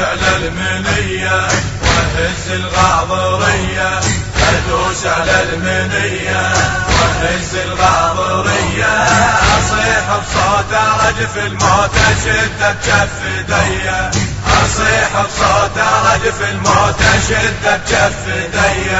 على المنية وهز الغاضرية. ادوس على المنية وهز الغاضرية. أصيح بصوت ارجف الموت اشد بكف دية. اصيح بصوت ارجف الموت أشد بكف ديه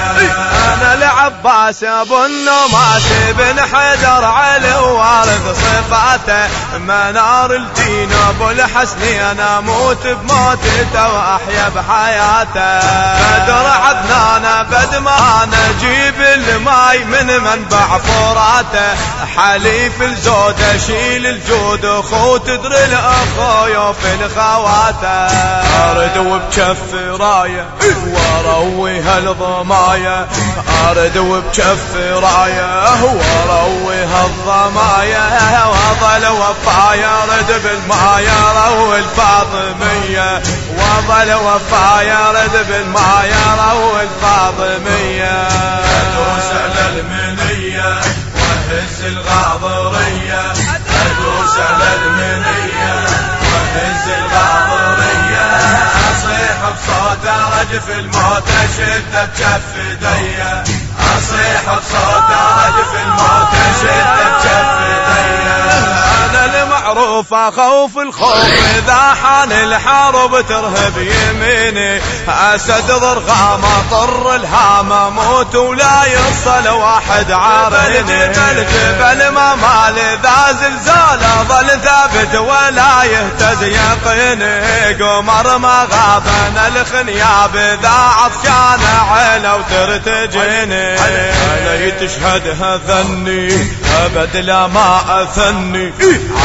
أنا العباس أبو النماس بن حيدر علي وارث صفاته. منار الدين أبو الحسن أنا أموت بموتته واحيا بحياته. بدر عدنان بد ما نجيب الماي من منبع فراته. حليف الزود أشيل الجود اخو تدري الاخو في الخواته. أرد وبكف راية واروي هالضمايه أرد وبكف راية واروي هالضمايه واظل وفايا رد بالماية روي الفاطمية. واظل وفايا رد بالماية روي الفاطمية. ادوس على المنيه وهز الغاضرية. ارجف الموت اشد بكف ديه أصيح بصوت ارجف الموت اشد بكف ديه أنا المعروف خوف الخوف إذا حان الحرب ترهب يميني. أسد ضرغامة طر الهامة موت ولا يصل واحد عارني الجبل ما مال ذا زلزال ظل ثابت ولا يهتز يقيني قمر ما غاب أنا الخنياب ذا عطشان عينه وترتجيني علي تشهدها ذني أبد لا ما أثني.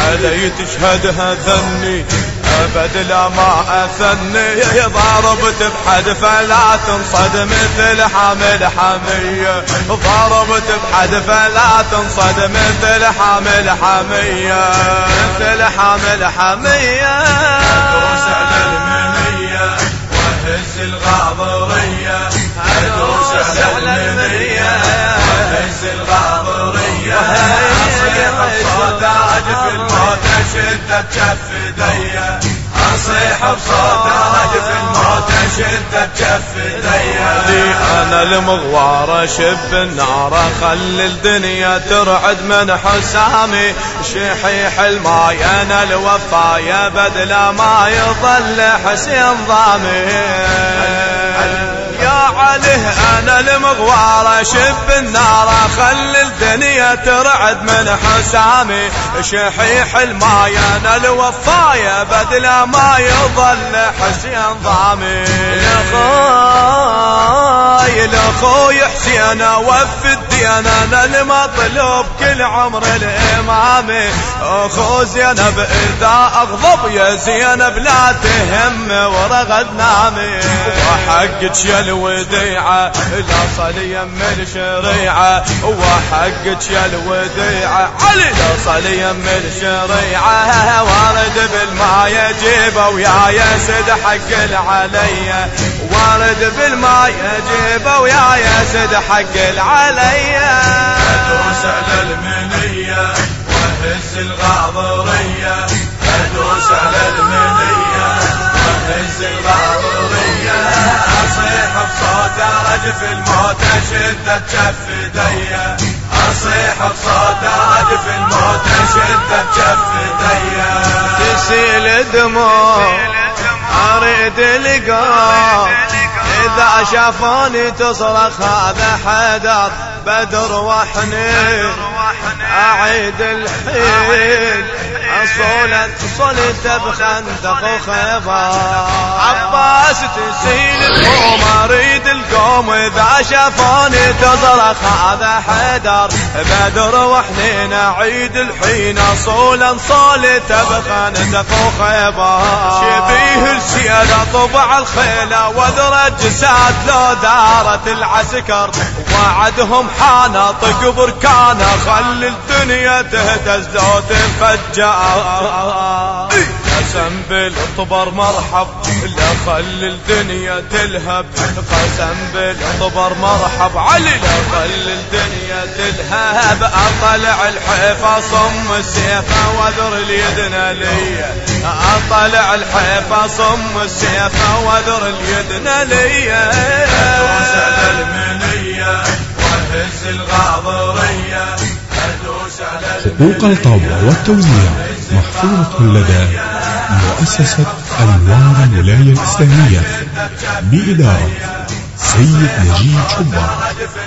علي تشهدها ذني أبد لا ما أثني. ضربت بحد فلا تنصد مثل حامل حميه ضربت بحد فلا تنصد مثل حامل حميه مثل حامل حميه أدوس على المنيه وهز الغاضرية. أدوس على المنيه وهز الغاضرية. اصيح بصوت أجف الموت أشد بكف دية. اصيح بصوت اجف الموت بكف ديه لي أنا المغوار شب النار خلي الدنيا ترعد من حسامي. شحيح الماي أنا الوفايا بدل ما يظل حسين ضامي. عليه أنا المغوار شب النار خلي الدنيا ترعد من حسامي شحيح الماي أنا الوفايا بدل ما يظل حسين ضامي الاخوي الاخوي حسين وف الدين أنا المطلوب كل عمر الامامي أخو زينب إذا أغضب يا زينب لا تهم ورغد نامي. وحقك يا الوديعة لا صل يم الشريعة وحقك يا الوديعة علي لا صل يم الشريعة وارد بالماء يجيبه ويا يسد حق العليا وارد بالماء يجيبه ويا يسد حق العليا ادوس على المنية. وهز الغاضريه أدوس على المنية. وهز الغاضريه أصيح بصوت ارجف الموت أشد بكف ديه أصيح بصوت ارجف الموت أشد بكف ديه تسيل دموع أريد القاء إذا شافوني تصرخ هذا حدر بدر وحنين أعيد الحين اصولت صلت بخندق وخيبر. عباس تسيل القوم أريد القوم إذا شافوني تصرخ هذا حدر بدر وحنين اعيد الحين اصولا صولت بخندق وخيبر. شبيه السيادة طبع الخيلة وذر الجساد لو دارت العسكر. وعدهم حانا طق بركانا خلي الدنيا تهتز لو تنفجر قسم بالطبر مرحب لا خلي الدنيا تلهب. قسم بالطبر مرحب علي لا خلي الدنيا تلهب. أطلع الحيفا صم السيفة واذر اليدنا لي. أطلع الحيفا صم السيفة واذر اليدنا لي. وسل المنية وهز الغاضرية. حقوق الطبع والتوزيع محفوظة لدى مؤسسة أنوار الولاية الإسلامية بإدارة سيد نجيب شبر هدف